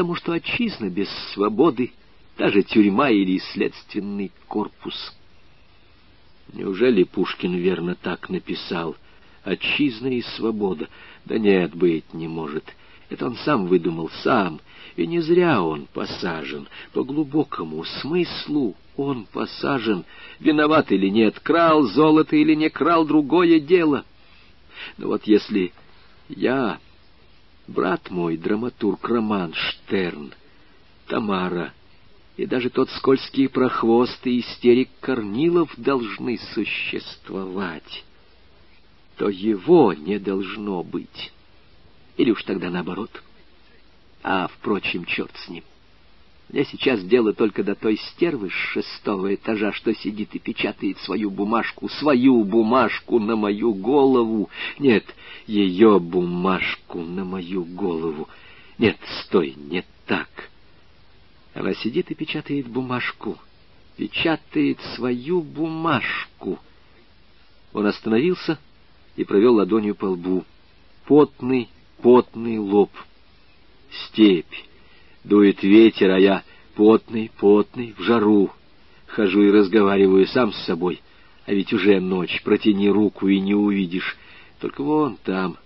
потому что отчизна без свободы, даже тюрьма или следственный корпус. Неужели Пушкин верно так написал? Отчизна и свобода. Да нет, быть не может. Это он сам выдумал, сам. И не зря он посажен. По глубокому смыслу он посажен. Виноват или нет, крал золото или не крал, другое дело. Но вот если я, брат мой, драматург Роман Штерн, Тамара и даже тот скользкий прохвост и истерик Корнилов должны существовать, то его не должно быть. Или уж тогда наоборот. А, впрочем, черт с ним. Мне сейчас дело только до той стервы с шестого этажа, что сидит и печатает свою бумажку, свою бумажку на мою голову. Нет, ее бумажку на мою голову. Нет, стой, не так. Она сидит и печатает бумажку, печатает свою бумажку. Он остановился и провел ладонью по лбу. Потный, потный лоб. Степь Дует ветер, а я потный, потный, в жару. Хожу и разговариваю сам с собой. А ведь уже ночь, протяни руку и не увидишь. Только вон там,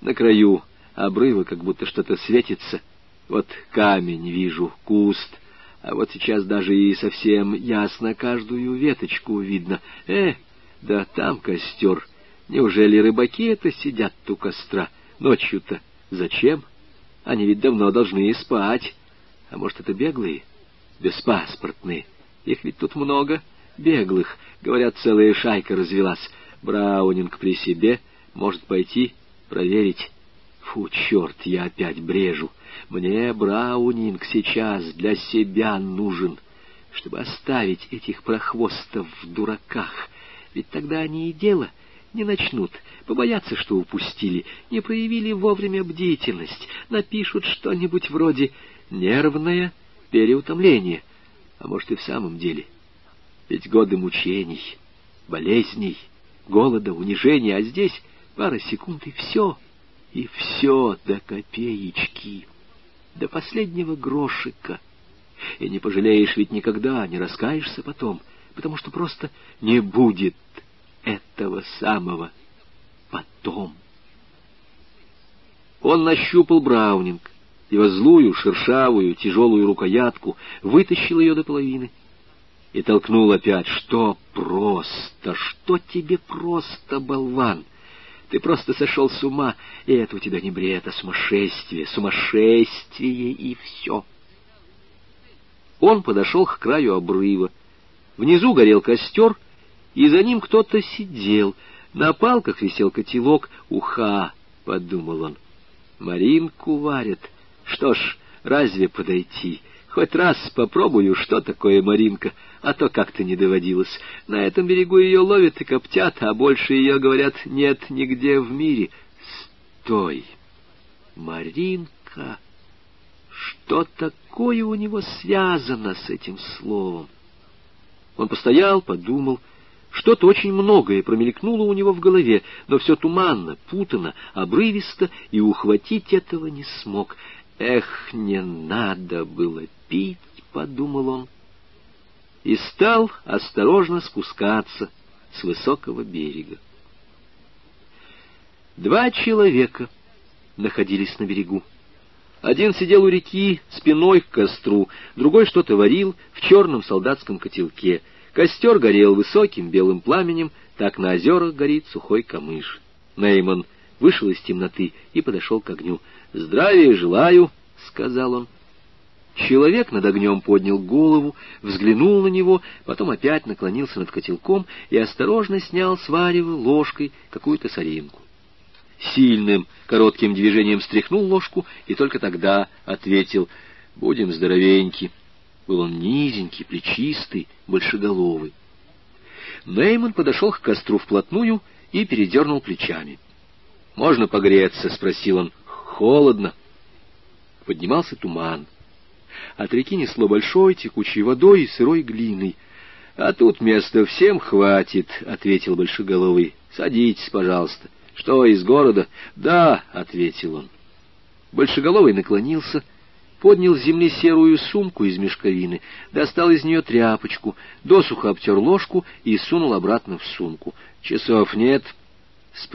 на краю обрыва, как будто что-то светится. Вот камень вижу, куст, а вот сейчас даже и совсем ясно каждую веточку видно. Э, да там костер. Неужели рыбаки это сидят у костра? Ночью-то зачем? — они ведь давно должны спать. А может, это беглые? Беспаспортные. Их ведь тут много. Беглых. Говорят, целая шайка развелась. Браунинг при себе. Может пойти проверить. Фу, черт, я опять брежу. Мне Браунинг сейчас для себя нужен, чтобы оставить этих прохвостов в дураках. Ведь тогда они и дело — не начнут, побоятся, что упустили, не проявили вовремя бдительность, напишут что-нибудь вроде «нервное переутомление». А может и в самом деле. Ведь годы мучений, болезней, голода, унижения, а здесь пара секунд и все, и все до копеечки, до последнего грошика. И не пожалеешь ведь никогда, не раскаешься потом, потому что просто не будет этого самого потом. Он нащупал Браунинг, его злую, шершавую, тяжелую рукоятку, вытащил ее до половины и толкнул опять. Что просто? Что тебе просто, болван? Ты просто сошел с ума, и это у тебя не бред, а сумасшествие, сумасшествие и все. Он подошел к краю обрыва. Внизу горел костер, и за ним кто-то сидел. На палках висел котелок. «Уха!» — подумал он. «Маринку варят. Что ж, разве подойти? Хоть раз попробую, что такое Маринка, а то как-то не доводилось. На этом берегу ее ловят и коптят, а больше ее, говорят, нет нигде в мире. Стой! Маринка!» Что такое у него связано с этим словом? Он постоял, подумал — что-то очень многое промелькнуло у него в голове, но все туманно, путано, обрывисто, и ухватить этого не смог. «Эх, не надо было пить», — подумал он, и стал осторожно спускаться с высокого берега. Два человека находились на берегу. Один сидел у реки спиной к костру, другой что-то варил в черном солдатском котелке — Костер горел высоким белым пламенем, так на озерах горит сухой камыш. Нейман вышел из темноты и подошел к огню. «Здравия желаю», — сказал он. Человек над огнем поднял голову, взглянул на него, потом опять наклонился над котелком и осторожно снял с варева ложкой какую-то соринку. Сильным, коротким движением стряхнул ложку и только тогда ответил «Будем здоровеньки». Был он низенький, плечистый, большеголовый. Нейман подошел к костру вплотную и передернул плечами. «Можно погреться?» — спросил он. «Холодно». Поднимался туман. От реки несло большой текучей водой и сырой глиной. «А тут места всем хватит», — ответил Большеголовый. «Садитесь, пожалуйста». «Что, из города?» «Да», — ответил он. Большеголовый наклонился, поднял с земли серую сумку из мешковины, достал из нее тряпочку, досуха обтер ложку и сунул обратно в сумку. «Часов нет»,